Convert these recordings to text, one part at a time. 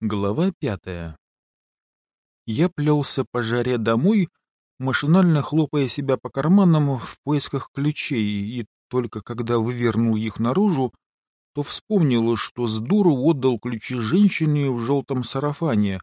Глава пятая. Я плелся по жаре домой, машинально хлопая себя по карманам в поисках ключей, и только когда вывернул их наружу, то вспомнил, что с дуру отдал ключи женщине в желтом сарафане,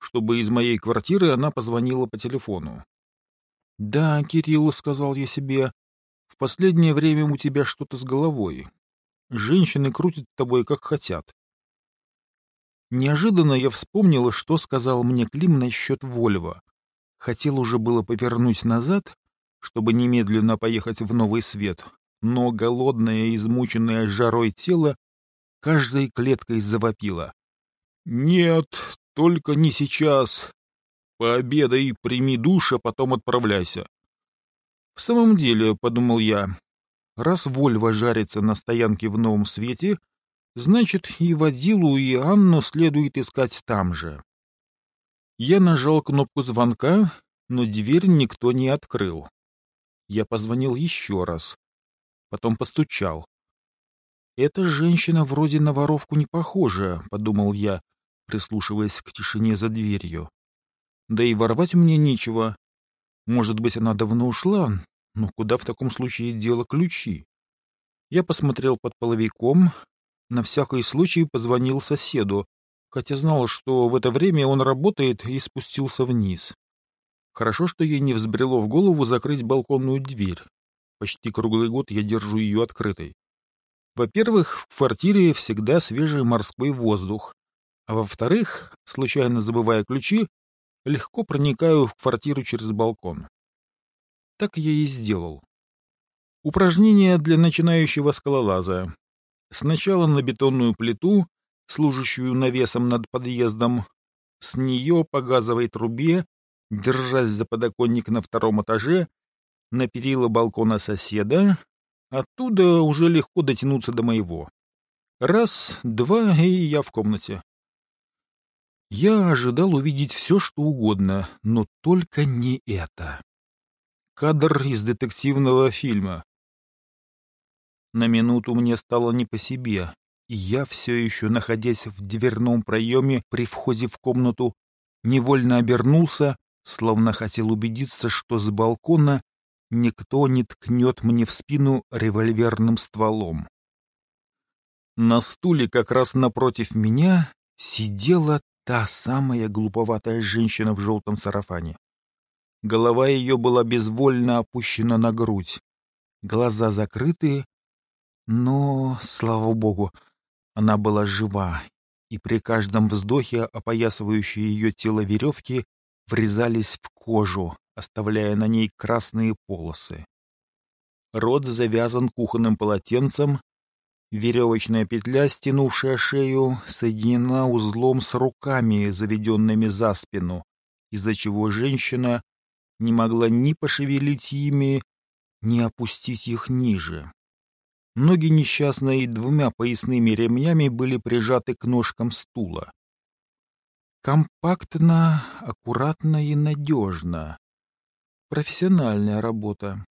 чтобы из моей квартиры она позвонила по телефону. «Да, Кирилл», — сказал я себе, — «в последнее время у тебя что-то с головой. Женщины крутят тобой, как хотят. Неожиданно я вспомнила, что сказал мне Клим насчет Вольва. Хотел уже было повернуть назад, чтобы немедленно поехать в новый свет, но голодное, измученное жарой тело каждой клеткой завопило. «Нет, только не сейчас. Пообедай, прими душ, а потом отправляйся». В самом деле, — подумал я, — раз Вольва жарится на стоянке в новом свете, Значит, и Вадилу, и Анну следует искать там же. Я нажал кнопку звонка, но дверь никто не открыл. Я позвонил еще раз. Потом постучал. «Эта женщина вроде на воровку не похожа», — подумал я, прислушиваясь к тишине за дверью. «Да и ворвать мне нечего. Может быть, она давно ушла, но куда в таком случае дело ключи?» Я посмотрел под половиком, на всякий случай позвонил соседу, хотя знал, что в это время он работает, и спустился вниз. Хорошо, что ей не взбрело в голову закрыть балконную дверь. Почти круглый год я держу ее открытой. Во-первых, в квартире всегда свежий морской воздух, а во-вторых, случайно забывая ключи, легко проникаю в квартиру через балкон. Так я и сделал. Упражнение для начинающего скалолаза. Сначала на бетонную плиту, служащую навесом над подъездом, с нее по газовой трубе, держась за подоконник на втором этаже, на перила балкона соседа, оттуда уже легко дотянуться до моего. Раз, два, и я в комнате. Я ожидал увидеть все, что угодно, но только не это. Кадр из детективного фильма. На минуту мне стало не по себе, я, все еще находясь в дверном проеме при входе в комнату, невольно обернулся, словно хотел убедиться, что с балкона никто не ткнет мне в спину револьверным стволом. На стуле как раз напротив меня сидела та самая глуповатая женщина в желтом сарафане. Голова ее была безвольно опущена на грудь, глаза закрыты, но, слава богу, она была жива, и при каждом вздохе опоясывающие ее тело веревки врезались в кожу, оставляя на ней красные полосы. Рот завязан кухонным полотенцем, веревочная петля, стянувшая шею, соединена узлом с руками, заведенными за спину, из-за чего женщина не могла ни пошевелить ими, ни опустить их ниже. Ноги несчастной двумя поясными ремнями были прижаты к ножкам стула. Компактно, аккуратно и надежно. Профессиональная работа.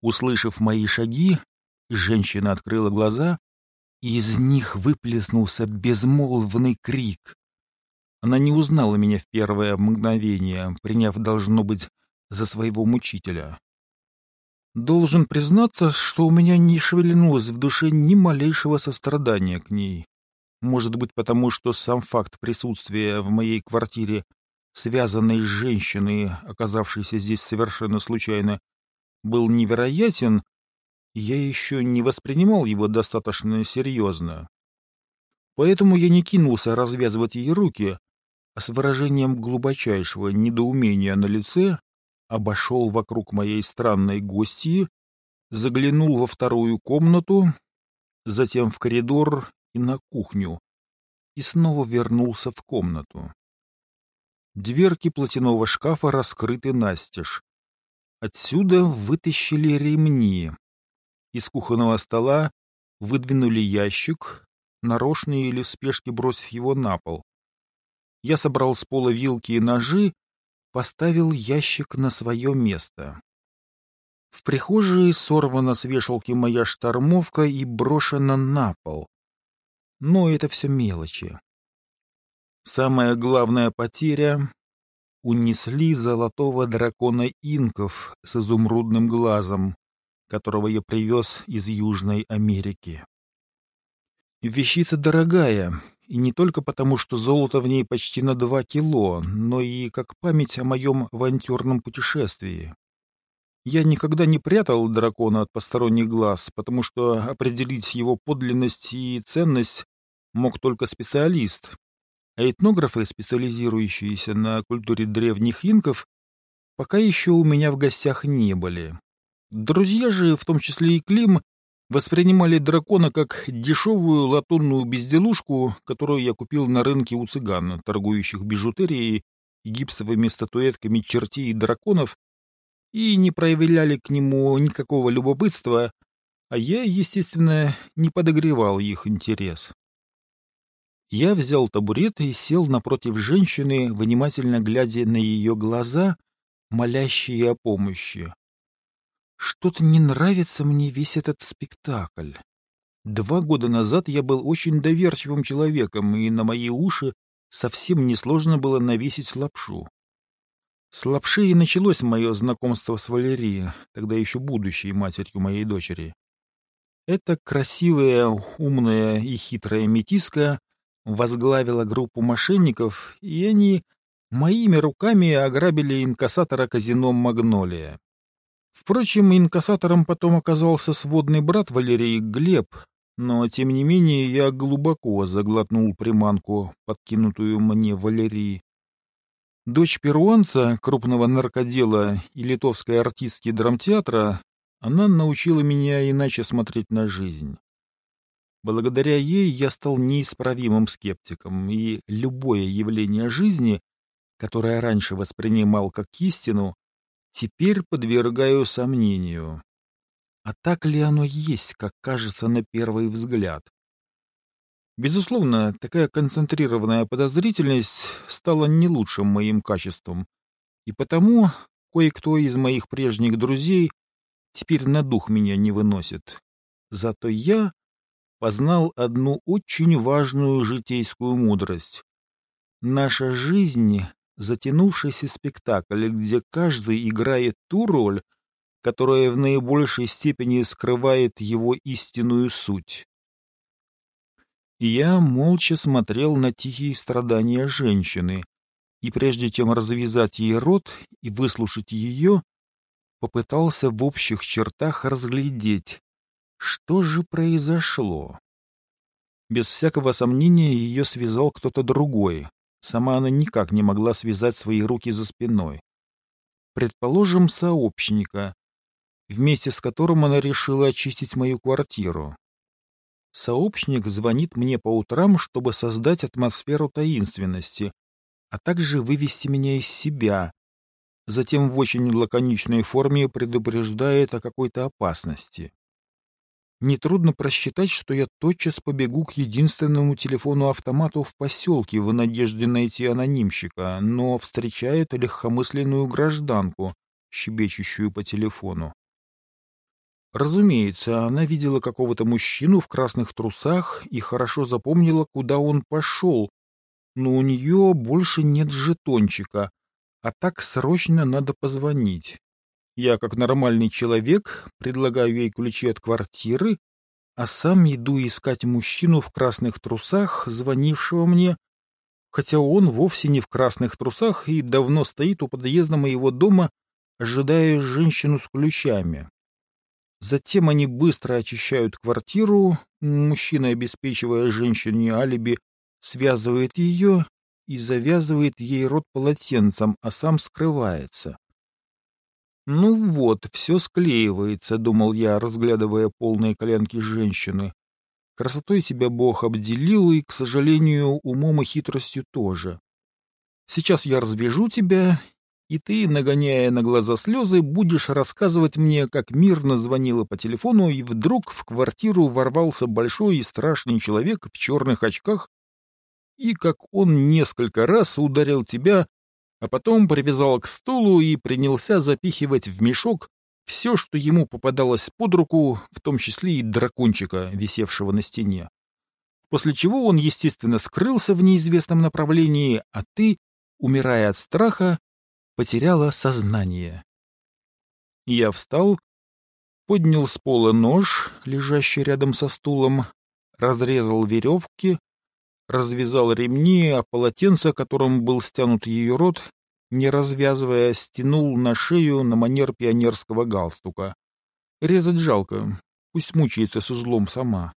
Услышав мои шаги, женщина открыла глаза, и из них выплеснулся безмолвный крик. Она не узнала меня в первое мгновение, приняв, должно быть, за своего мучителя. Должен признаться, что у меня не шевельнулось в душе ни малейшего сострадания к ней. Может быть, потому что сам факт присутствия в моей квартире, связанной с женщиной, оказавшейся здесь совершенно случайно, был невероятен, я еще не воспринимал его достаточно серьезно. Поэтому я не кинулся развязывать ей руки, а с выражением глубочайшего недоумения на лице обошел вокруг моей странной гостьи, заглянул во вторую комнату, затем в коридор и на кухню, и снова вернулся в комнату. Дверки платяного шкафа раскрыты настежь. Отсюда вытащили ремни. Из кухонного стола выдвинули ящик, нарочно или в спешке бросив его на пол. Я собрал с пола вилки и ножи поставил ящик на свое место. В прихожей сорвана с вешалки моя штормовка и брошена на пол. Но это все мелочи. Самая главная потеря — унесли золотого дракона инков с изумрудным глазом, которого я привез из Южной Америки. Вещица дорогая, и не только потому, что золото в ней почти на два кило, но и как память о моем авантюрном путешествии. Я никогда не прятал дракона от посторонних глаз, потому что определить его подлинность и ценность мог только специалист. А этнографы, специализирующиеся на культуре древних инков, пока еще у меня в гостях не были. Друзья же, в том числе и Клим, воспринимали дракона как дешевую латунную безделушку, которую я купил на рынке у цыган, торгующих бижутерией и гипсовыми статуэтками чертей и драконов, и не проявляли к нему никакого любопытства, а я, естественно, не подогревал их интерес. Я взял табурет и сел напротив женщины, внимательно глядя на ее глаза, молящие о помощи. Что-то не нравится мне весь этот спектакль. Два года назад я был очень доверчивым человеком, и на мои уши совсем несложно было навесить лапшу. С лапши и началось мое знакомство с Валерией, тогда еще будущей матерью моей дочери. Эта красивая, умная и хитрая метиска возглавила группу мошенников, и они моими руками ограбили инкассатора казино «Магнолия». Впрочем, инкассатором потом оказался сводный брат Валерии Глеб, но, тем не менее, я глубоко заглотнул приманку, подкинутую мне Валерии. Дочь перуанца, крупного наркодела и литовской артистки драмтеатра, она научила меня иначе смотреть на жизнь. Благодаря ей я стал неисправимым скептиком, и любое явление жизни, которое раньше воспринимал как истину, теперь подвергаю сомнению. А так ли оно есть, как кажется на первый взгляд? Безусловно, такая концентрированная подозрительность стала не лучшим моим качеством, и потому кое-кто из моих прежних друзей теперь на дух меня не выносит. Зато я познал одну очень важную житейскую мудрость. Наша жизнь — затянувшийся спектакль, где каждый играет ту роль, которая в наибольшей степени скрывает его истинную суть. Я молча смотрел на тихие страдания женщины, и прежде чем развязать ей рот и выслушать ее, попытался в общих чертах разглядеть, что же произошло. Без всякого сомнения ее связал кто-то другой. Сама она никак не могла связать свои руки за спиной. Предположим, сообщника, вместе с которым она решила очистить мою квартиру. Сообщник звонит мне по утрам, чтобы создать атмосферу таинственности, а также вывести меня из себя. Затем в очень лаконичной форме предупреждает о какой-то опасности. Нетрудно просчитать, что я тотчас побегу к единственному телефону-автомату в поселке в надежде найти анонимщика, но встречает легкомысленную гражданку, щебечущую по телефону. Разумеется, она видела какого-то мужчину в красных трусах и хорошо запомнила, куда он пошел, но у нее больше нет жетончика, а так срочно надо позвонить. Я, как нормальный человек, предлагаю ей ключи от квартиры, а сам иду искать мужчину в красных трусах, звонившего мне, хотя он вовсе не в красных трусах и давно стоит у подъезда моего дома, ожидая женщину с ключами. Затем они быстро очищают квартиру, мужчина, обеспечивая женщине алиби, связывает ее и завязывает ей рот полотенцем, а сам скрывается. «Ну вот, все склеивается», — думал я, разглядывая полные коленки женщины. «Красотой тебя Бог обделил, и, к сожалению, умом и хитростью тоже. Сейчас я развяжу тебя, и ты, нагоняя на глаза слезы, будешь рассказывать мне, как мирно звонила по телефону, и вдруг в квартиру ворвался большой и страшный человек в черных очках, и как он несколько раз ударил тебя, а потом привязал к стулу и принялся запихивать в мешок все, что ему попадалось под руку, в том числе и дракончика, висевшего на стене. после чего он, естественно, скрылся в неизвестном направлении, а ты, умирая от страха, потеряла сознание. Я встал, поднял с пола нож, лежащий рядом со стулом, разрезал веревки, развязал ремни, а полотенце, которым был стянут ее рот, не развязывая, стянул на шею на манер пионерского галстука. Резать жалко, пусть мучается с узлом сама.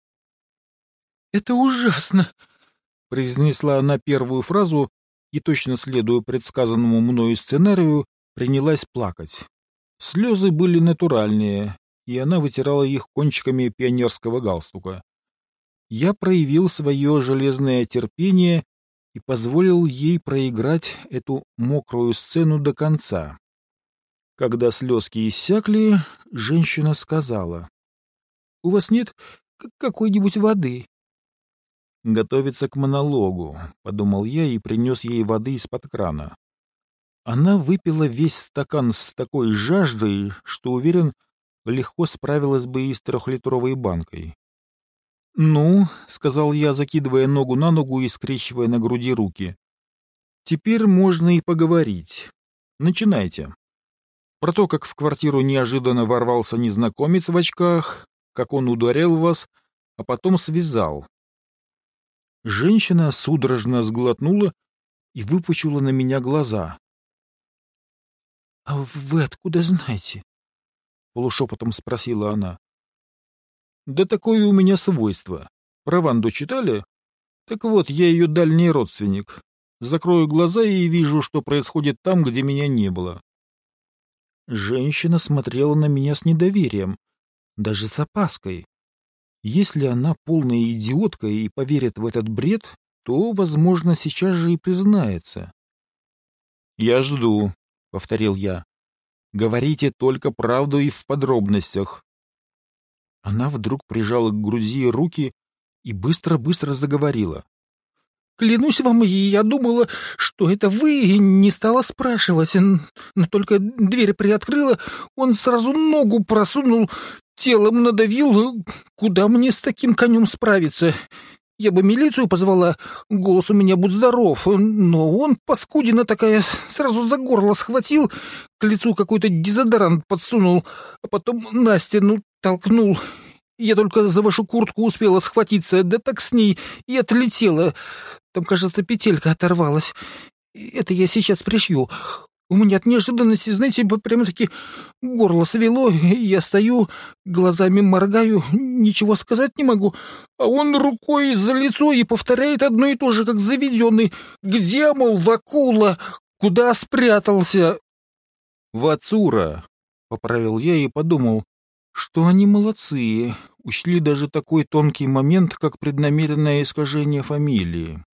— Это ужасно! — произнесла она первую фразу и, точно следуя предсказанному мною сценарию, принялась плакать. Слезы были натуральные, и она вытирала их кончиками пионерского галстука. Я проявил свое железное терпение и позволил ей проиграть эту мокрую сцену до конца. Когда слезки иссякли, женщина сказала, — У вас нет какой-нибудь воды? — Готовится к монологу, — подумал я и принес ей воды из-под крана. Она выпила весь стакан с такой жаждой, что, уверен, легко справилась бы и с трехлитровой банкой. — Ну, — сказал я, закидывая ногу на ногу и скрещивая на груди руки, — теперь можно и поговорить. Начинайте. Про то, как в квартиру неожиданно ворвался незнакомец в очках, как он ударил вас, а потом связал. Женщина судорожно сглотнула и выпучила на меня глаза. — А вы откуда знаете? — полушепотом спросила она. — Да такое у меня свойство. Про Ванду читали? Так вот, я ее дальний родственник. Закрою глаза и вижу, что происходит там, где меня не было. Женщина смотрела на меня с недоверием, даже с опаской. Если она полная идиотка и поверит в этот бред, то, возможно, сейчас же и признается. — Я жду, — повторил я. Говорите только правду и в подробностях. Она вдруг прижала к груди руки и быстро-быстро заговорила. Клянусь вам, я думала, что это вы, и не стала спрашивать. Но только дверь приоткрыла, он сразу ногу просунул, телом надавил. Куда мне с таким конем справиться? Я бы милицию позвала, голос у меня будь здоров, но он, паскудина такая, сразу за горло схватил, к лицу какой-то дезодорант подсунул, а потом на стену толкнул. Я только за вашу куртку успела схватиться, да так с ней и отлетела. Там, кажется, петелька оторвалась. Это я сейчас пришью. У меня от неожиданности, знаете, прямо-таки горло свело. Я стою, глазами моргаю, ничего сказать не могу. А он рукой за лицо и повторяет одно и то же, как заведенный. «Где, мол, Вакула? Куда спрятался?» «Вацура», — поправил я и подумал, что они молодцы, учли даже такой тонкий момент, как преднамеренное искажение фамилии.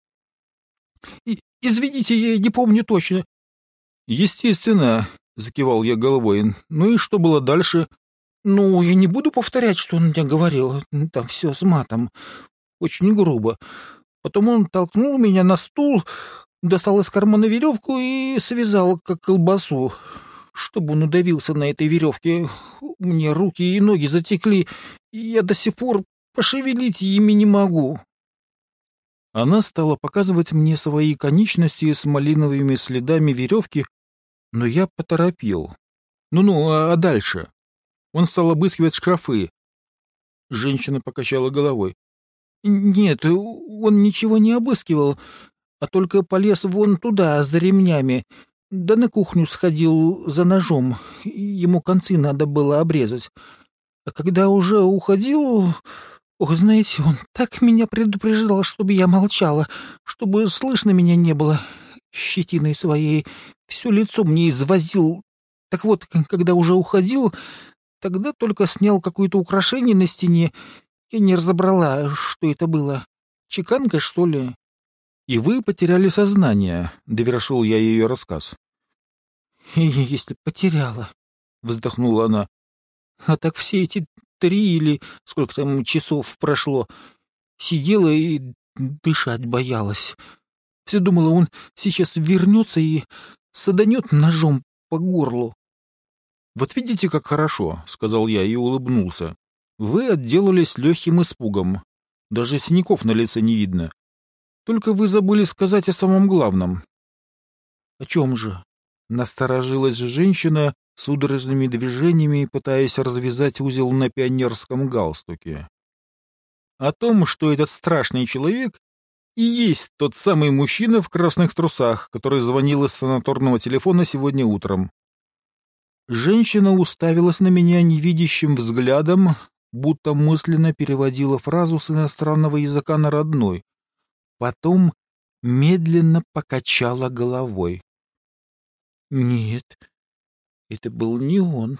И, «Извините, я не помню точно. Естественно, закивал я головой. Ну и что было дальше? Ну, я не буду повторять, что он мне говорил. Там все с матом. Очень грубо. Потом он толкнул меня на стул, достал из кармана веревку и связал, как колбасу. Чтобы он удавился на этой веревке, мне руки и ноги затекли, и я до сих пор пошевелить ими не могу. Она стала показывать мне свои конечности с малиновыми следами веревки, но я поторопил. Ну-ну, а, а дальше? Он стал обыскивать шкафы. Женщина покачала головой. Нет, он ничего не обыскивал, а только полез вон туда, за ремнями. Да на кухню сходил за ножом. Ему концы надо было обрезать. А когда уже уходил... Ох, знаете, он так меня предупреждал, чтобы я молчала, чтобы слышно меня не было щетиной своей все лицо мне извозил. Так вот, когда уже уходил, тогда только снял какое-то украшение на стене. Я не разобрала, что это было. Чеканка, что ли? И вы потеряли сознание, — довершил я ее рассказ. Если потеряла, — вздохнула она. А так все эти три или сколько там часов прошло, сидела и дышать боялась. Все думала, он сейчас вернется и саданет ножом по горлу. — Вот видите, как хорошо, — сказал я и улыбнулся. — Вы отделались легким испугом. Даже синяков на лице не видно. Только вы забыли сказать о самом главном. — О чем же? — насторожилась женщина, судорожными движениями пытаясь развязать узел на пионерском галстуке. — О том, что этот страшный человек и есть тот самый мужчина в красных трусах, который звонил из санаторного телефона сегодня утром. Женщина уставилась на меня невидящим взглядом, будто мысленно переводила фразу с иностранного языка на родной. Потом медленно покачала головой. Нет, это был не он.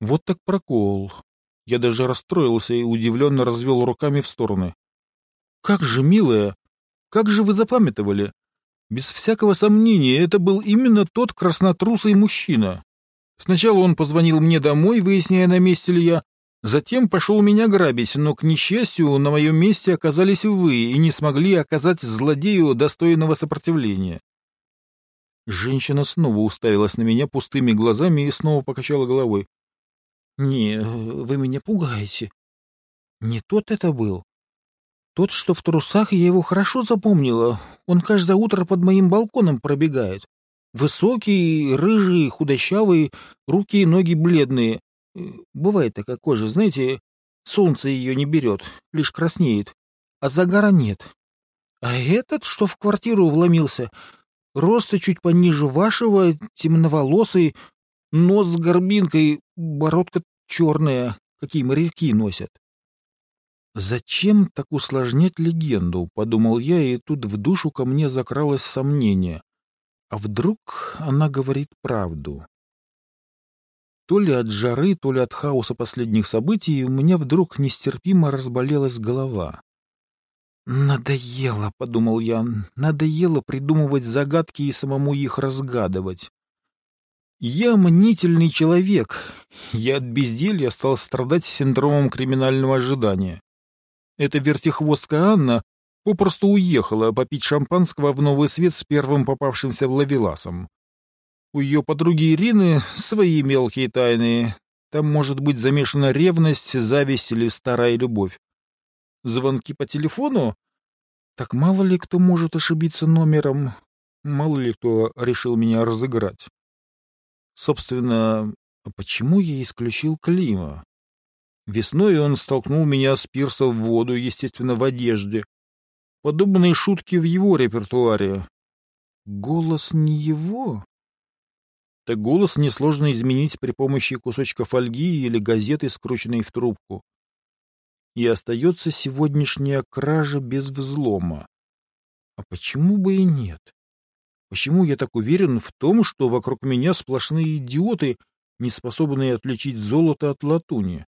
Вот так прокол. Я даже расстроился и удивленно развел руками в стороны. Как же, милая, как же вы запамятовали? Без всякого сомнения, это был именно тот краснотрусый мужчина. Сначала он позвонил мне домой, выясняя, на месте ли я, Затем пошел меня грабить, но, к несчастью, на моем месте оказались вы и не смогли оказать злодею достойного сопротивления. Женщина снова уставилась на меня пустыми глазами и снова покачала головой. — Не, вы меня пугаете. Не тот это был. Тот, что в трусах, я его хорошо запомнила. Он каждое утро под моим балконом пробегает. Высокий, рыжий, худощавый, руки и ноги бледные. Бывает такая кожа, знаете, солнце ее не берет, лишь краснеет, а загара нет. А этот, что в квартиру вломился, роста чуть пониже вашего, темноволосый, нос с горбинкой, бородка черная, какие моряки носят. «Зачем так усложнять легенду?» — подумал я, и тут в душу ко мне закралось сомнение. А вдруг она говорит правду? То ли от жары, то ли от хаоса последних событий у меня вдруг нестерпимо разболелась голова. «Надоело», — подумал я, — «надоело придумывать загадки и самому их разгадывать». Я мнительный человек. Я от безделья стал страдать синдромом криминального ожидания. Эта вертихвостка Анна попросту уехала попить шампанского в новый свет с первым попавшимся лавеласом. У ее подруги Ирины свои мелкие тайны. Там может быть замешана ревность, зависть или старая любовь. Звонки по телефону? Так мало ли кто может ошибиться номером. Мало ли кто решил меня разыграть. Собственно, а почему я исключил Клима? Весной он столкнул меня с пирса в воду, естественно, в одежде. Подобные шутки в его репертуаре. Голос не его? так голос несложно изменить при помощи кусочка фольги или газеты, скрученной в трубку. И остается сегодняшняя кража без взлома. А почему бы и нет? Почему я так уверен в том, что вокруг меня сплошные идиоты, не способные отличить золото от латуни?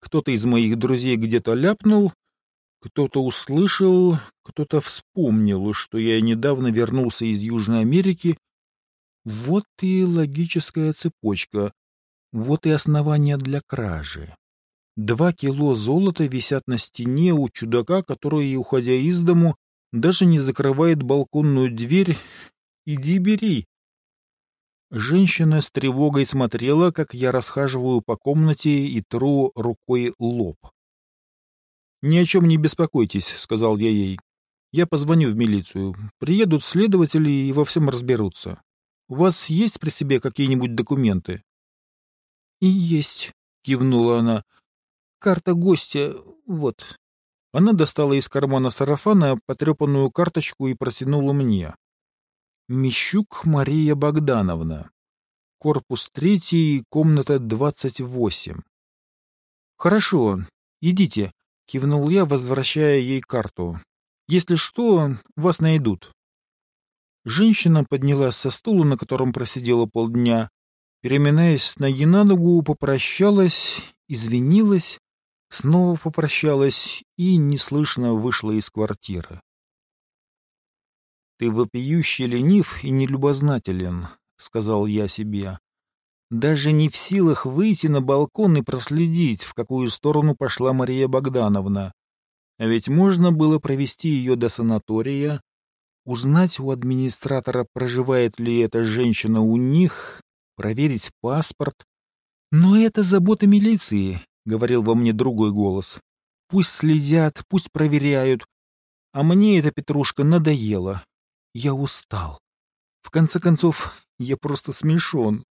Кто-то из моих друзей где-то ляпнул, кто-то услышал, кто-то вспомнил, что я недавно вернулся из Южной Америки вот и логическая цепочка, вот и основание для кражи. Два кило золота висят на стене у чудака, который, уходя из дому, даже не закрывает балконную дверь. Иди бери. Женщина с тревогой смотрела, как я расхаживаю по комнате и тру рукой лоб. «Ни о чем не беспокойтесь», — сказал я ей. «Я позвоню в милицию. Приедут следователи и во всем разберутся. У вас есть при себе какие-нибудь документы? — И есть, — кивнула она. — Карта гостя, вот. Она достала из кармана сарафана потрепанную карточку и протянула мне. Мещук Мария Богдановна. Корпус третий, комната двадцать восемь. — Хорошо, идите, — кивнул я, возвращая ей карту. — Если что, вас найдут. Женщина поднялась со стула, на котором просидела полдня, переминаясь с ноги на ногу, попрощалась, извинилась, снова попрощалась и неслышно вышла из квартиры. «Ты вопиюще ленив и нелюбознателен», — сказал я себе. «Даже не в силах выйти на балкон и проследить, в какую сторону пошла Мария Богдановна. Ведь можно было провести ее до санатория, узнать у администратора, проживает ли эта женщина у них, проверить паспорт. Но это забота милиции, — говорил во мне другой голос. Пусть следят, пусть проверяют. А мне эта петрушка надоела. Я устал. В конце концов, я просто смешон.